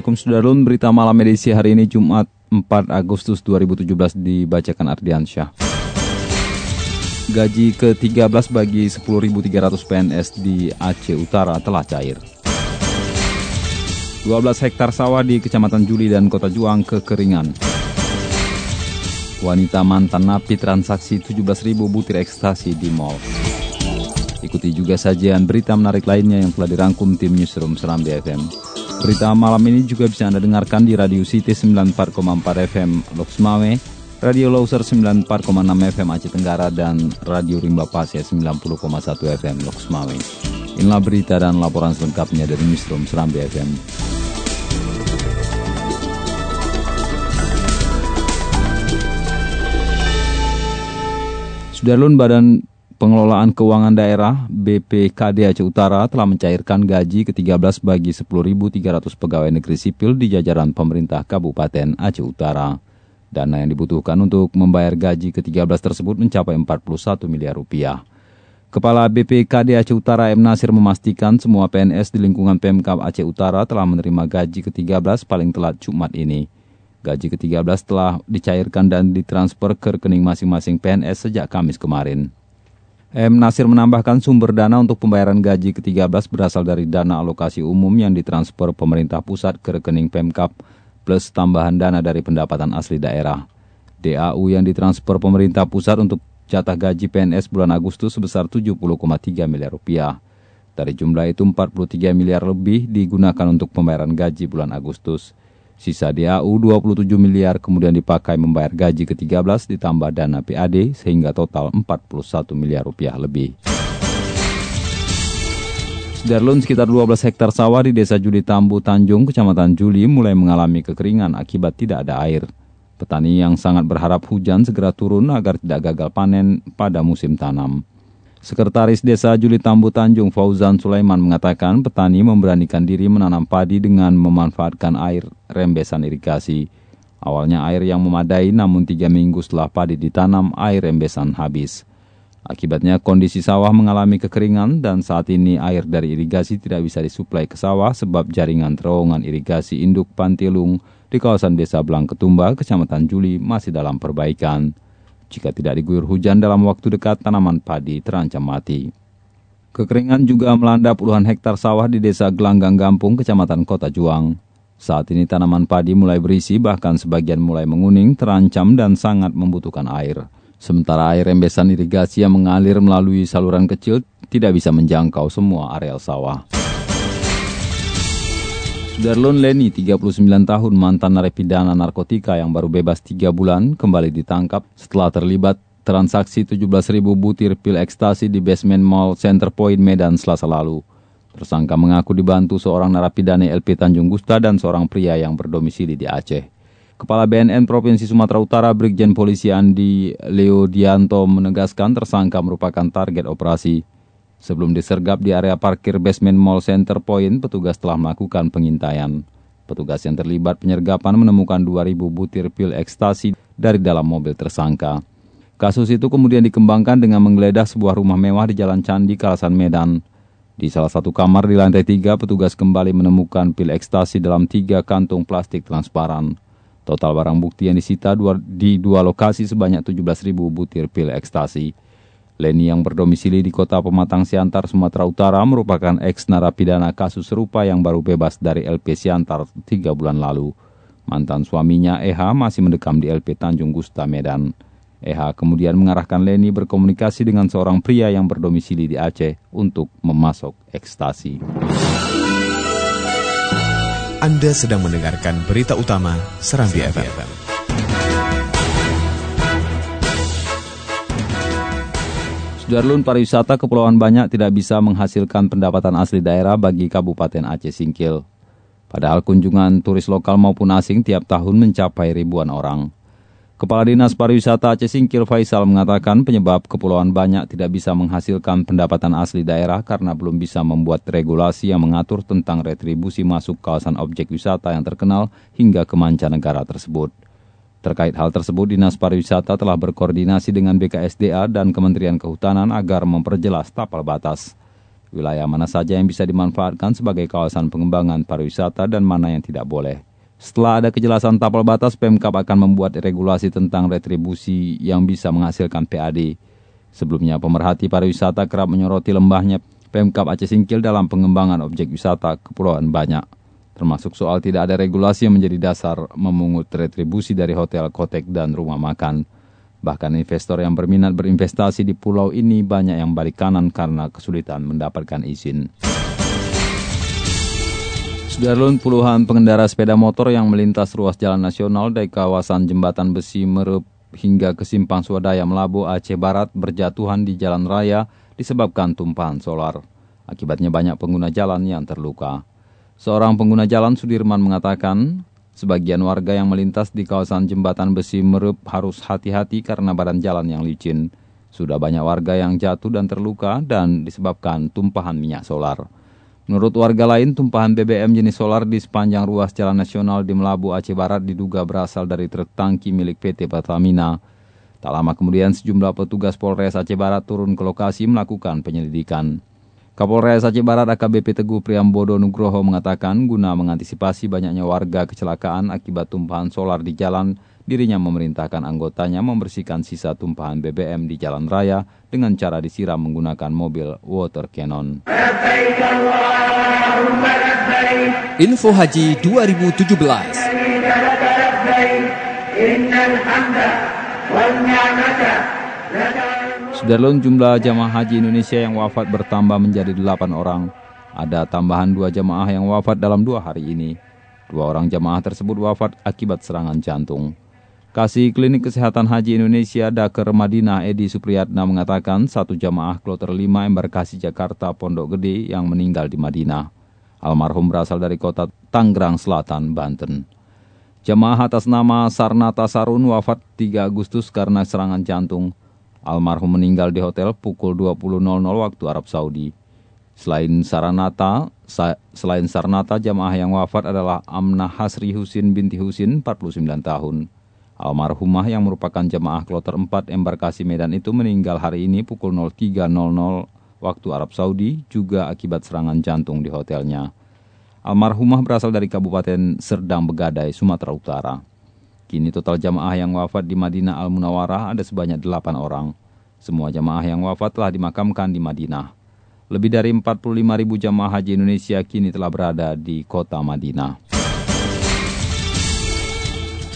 Assalamualaikum Sudarlun, berita malam edisi hari ini Jumat 4 Agustus 2017 dibacakan Ardiansyah. Gaji ke-13 bagi 10.300 PNS di Aceh Utara telah cair. 12 hektar sawah di Kecamatan Juli dan Kota Juang kekeringan. Wanita mantan napi transaksi 17.000 butir ekstasi di mall. Ikuti juga sajian berita menarik lainnya yang telah dirangkum tim Newsroom Seram BFM. Berita malam ini juga bisa Anda dengarkan di Radio City 94,4 FM Loksmawe, Radio Loser 94,6 FM Aceh Tenggara, dan Radio Rimba Pasir 90,1 FM Loksmawe. Inilah berita dan laporan selengkapnya dari Newsroom Serambi FM. Sudarlun Badan Pengelolaan Keuangan Daerah BPKD Aceh Utara telah mencairkan gaji ke-13 bagi 10.300 pegawai negeri sipil di jajaran pemerintah Kabupaten Aceh Utara. Dana yang dibutuhkan untuk membayar gaji ke-13 tersebut mencapai 41 miliar rupiah. Kepala BPKD Aceh Utara M. Nasir memastikan semua PNS di lingkungan Pemkab Aceh Utara telah menerima gaji ke-13 paling telat Jumat ini. Gaji ke-13 telah dicairkan dan ditransfer ke rekening masing-masing PNS sejak Kamis kemarin. M. Nasir menambahkan sumber dana untuk pembayaran gaji ke-13 berasal dari dana alokasi umum yang ditransfer pemerintah pusat ke rekening Pemkap plus tambahan dana dari pendapatan asli daerah. DAU yang ditransfer pemerintah pusat untuk jatah gaji PNS bulan Agustus sebesar 70,3 miliar rupiah. Dari jumlah itu 43 miliar lebih digunakan untuk pembayaran gaji bulan Agustus. Sisa DAU 27 miliar kemudian dipakai membayar gaji ke-13 ditambah dana PAD sehingga total 41 miliar rupiah lebih. Darlun sekitar 12 hektar sawah di desa Juli Tambu Tanjung, kecamatan Juli mulai mengalami kekeringan akibat tidak ada air. Petani yang sangat berharap hujan segera turun agar tidak gagal panen pada musim tanam. Sekretaris Desa Juli Tambu Tanjung Fauzan Sulaiman mengatakan petani memberanikan diri menanam padi dengan memanfaatkan air rembesan irigasi. Awalnya air yang memadai namun tiga minggu setelah padi ditanam air rembesan habis. Akibatnya kondisi sawah mengalami kekeringan dan saat ini air dari irigasi tidak bisa disuplai ke sawah sebab jaringan terowongan irigasi induk Pantilung di kawasan Desa Belang Ketumba, Kecamatan Juli masih dalam perbaikan. Jika tidak diguyur hujan dalam waktu dekat, tanaman padi terancam mati. Kekeringan juga melanda puluhan hektar sawah di desa Gelanggang Gampung, kecamatan Kota Juang. Saat ini tanaman padi mulai berisi, bahkan sebagian mulai menguning, terancam dan sangat membutuhkan air. Sementara air rembesan irigasi yang mengalir melalui saluran kecil tidak bisa menjangkau semua areal sawah. Darlon Leni, 39 tahun, mantan narapidana narkotika yang baru bebas 3 bulan, kembali ditangkap setelah terlibat transaksi 17.000 butir pil ekstasi di basement mall Center Point Medan selasa lalu. Tersangka mengaku dibantu seorang narapidana LP Tanjung Gusta dan seorang pria yang berdomisili di Aceh. Kepala BNN Provinsi Sumatera Utara Brigjen Polisi Andi Leo Dianto menegaskan tersangka merupakan target operasi. Sebelum disergap di area parkir basement mall Center Point, petugas telah melakukan pengintaian. Petugas yang terlibat penyergapan menemukan 2.000 butir pil ekstasi dari dalam mobil tersangka. Kasus itu kemudian dikembangkan dengan menggeledah sebuah rumah mewah di Jalan Candi, Kalasan Medan. Di salah satu kamar di lantai tiga, petugas kembali menemukan pil ekstasi dalam tiga kantung plastik transparan. Total barang bukti yang disita di dua lokasi sebanyak 17.000 butir pil ekstasi. Leni yang berdomisili di kota Pematang Siantar, Sumatera Utara merupakan ex-narapidana kasus serupa yang baru bebas dari LP Siantar tiga bulan lalu. Mantan suaminya EH masih mendekam di LP Tanjung Gusta, Medan. EH kemudian mengarahkan Leni berkomunikasi dengan seorang pria yang berdomisili di Aceh untuk memasok ekstasi. Anda sedang mendengarkan berita utama Serambi FM. Sudarlun pariwisata Kepulauan Banyak tidak bisa menghasilkan pendapatan asli daerah bagi Kabupaten Aceh Singkil. Padahal kunjungan turis lokal maupun asing tiap tahun mencapai ribuan orang. Kepala Dinas Pariwisata Aceh Singkil Faisal mengatakan penyebab Kepulauan Banyak tidak bisa menghasilkan pendapatan asli daerah karena belum bisa membuat regulasi yang mengatur tentang retribusi masuk kawasan objek wisata yang terkenal hingga ke mancanegara tersebut. Terkait hal tersebut, Dinas Pariwisata telah berkoordinasi dengan BKSDA dan Kementerian Kehutanan agar memperjelas tapal batas. Wilayah mana saja yang bisa dimanfaatkan sebagai kawasan pengembangan pariwisata dan mana yang tidak boleh. Setelah ada kejelasan tapal batas, Pemkap akan membuat regulasi tentang retribusi yang bisa menghasilkan PAD. Sebelumnya, pemerhati pariwisata kerap menyoroti lembahnya Pemkap Aceh Singkil dalam pengembangan objek wisata Kepulauan Banyak. Termasuk soal tidak ada regulasi yang menjadi dasar memungut retribusi dari hotel, kotek, dan rumah makan. Bahkan investor yang berminat berinvestasi di pulau ini banyak yang balik kanan karena kesulitan mendapatkan izin. Sudarlun puluhan pengendara sepeda motor yang melintas ruas jalan nasional dari kawasan jembatan besi Merep hingga ke simpang swadaya Melabu Aceh Barat berjatuhan di jalan raya disebabkan tumpahan solar. Akibatnya banyak pengguna jalan yang terluka. Seorang pengguna jalan Sudirman mengatakan, sebagian warga yang melintas di kawasan jembatan besi Merep harus hati-hati karena badan jalan yang licin. Sudah banyak warga yang jatuh dan terluka dan disebabkan tumpahan minyak solar. Menurut warga lain, tumpahan BBM jenis solar di sepanjang ruas jalan nasional di Melabu Aceh Barat diduga berasal dari truk tangki milik PT Pertamina. Tak lama kemudian sejumlah petugas Polres Aceh Barat turun ke lokasi melakukan penyelidikan. Kapolres Aceh Barat AKBP Teguh Priambodo Nugroho mengatakan guna mengantisipasi banyaknya warga kecelakaan akibat tumpahan solar di jalan, dirinya memerintahkan anggotanya membersihkan sisa tumpahan BBM di jalan raya dengan cara disiram menggunakan mobil water cannon. Info Haji 2017 Sudarlun jumlah jamaah haji Indonesia yang wafat bertambah menjadi 8 orang. Ada tambahan dua jamaah yang wafat dalam dua hari ini. Dua orang jamaah tersebut wafat akibat serangan jantung. Kasih Klinik Kesehatan Haji Indonesia Daker Madinah Edi Supriyatna mengatakan satu jamaah kloter 5 embarkasi Jakarta Pondok Gede yang meninggal di Madinah. Almarhum berasal dari kota Tangerang Selatan, Banten. Jamaah atas nama Sarnata Sarun wafat 3 Agustus karena serangan jantung. Almarhum meninggal di hotel pukul 20.00 waktu Arab Saudi. Selain Saranata, sa selain Sarnata, jamaah yang wafat adalah Amnah Hasri Husin binti Husin, 49 tahun. Almarhumah yang merupakan jemaah kloter 4 embarkasi Medan itu meninggal hari ini pukul 03.00 waktu Arab Saudi juga akibat serangan jantung di hotelnya. Almarhumah berasal dari Kabupaten Serdang Begadai, Sumatera Utara. Kini total jamaah yang wafat di Madinah Al-Munawarah ada sebanyak 8 orang. Semua jamaah yang wafat telah dimakamkan di Madinah. Lebih dari 45 ribu jamaah haji Indonesia kini telah berada di kota Madinah.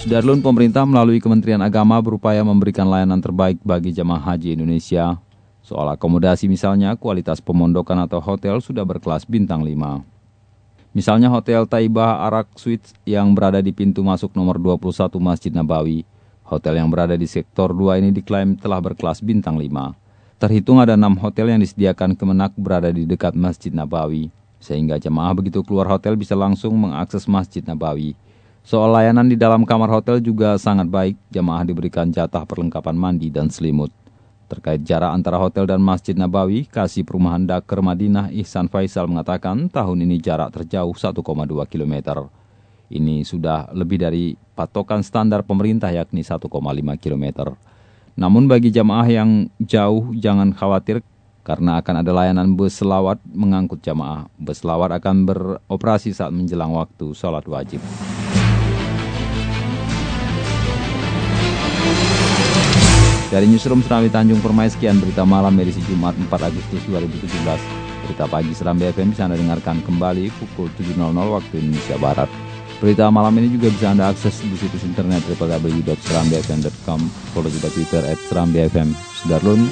Darlun pemerintah melalui Kementerian Agama berupaya memberikan layanan terbaik bagi jemaah haji Indonesia. Soal akomodasi misalnya, kualitas pemondokan atau hotel sudah berkelas bintang 5. Misalnya Hotel Taibah Arak Suites yang berada di pintu masuk nomor 21 Masjid Nabawi. Hotel yang berada di sektor 2 ini diklaim telah berkelas bintang 5. Terhitung ada 6 hotel yang disediakan Kemenak berada di dekat Masjid Nabawi. Sehingga jemaah begitu keluar hotel bisa langsung mengakses Masjid Nabawi. Soal layanan di dalam kamar hotel juga sangat baik, jemaah diberikan jatah perlengkapan mandi dan selimut. Terkait jarak antara hotel dan Masjid Nabawi, Kasih Perumahan Daker Madinah Ihsan Faisal mengatakan tahun ini jarak terjauh 1,2 km. Ini sudah lebih dari patokan standar pemerintah yakni 1,5 km. Namun bagi jamaah yang jauh jangan khawatir karena akan ada layanan bus selawat mengangkut jamaah. Bus selawat akan beroperasi saat menjelang waktu sholat wajib. Dari Newsroom Serambi Tanjung Permai, sekian berita malam edisi Jumat 4 Agustus 2017. Berita pagi Serambi FM bisa Anda dengarkan kembali pukul 7.00 waktu Indonesia Barat. Berita malam ini juga bisa Anda akses di situs internet www.serambifm.com. Follow juga Twitter at Serambi FM. Sudarlun.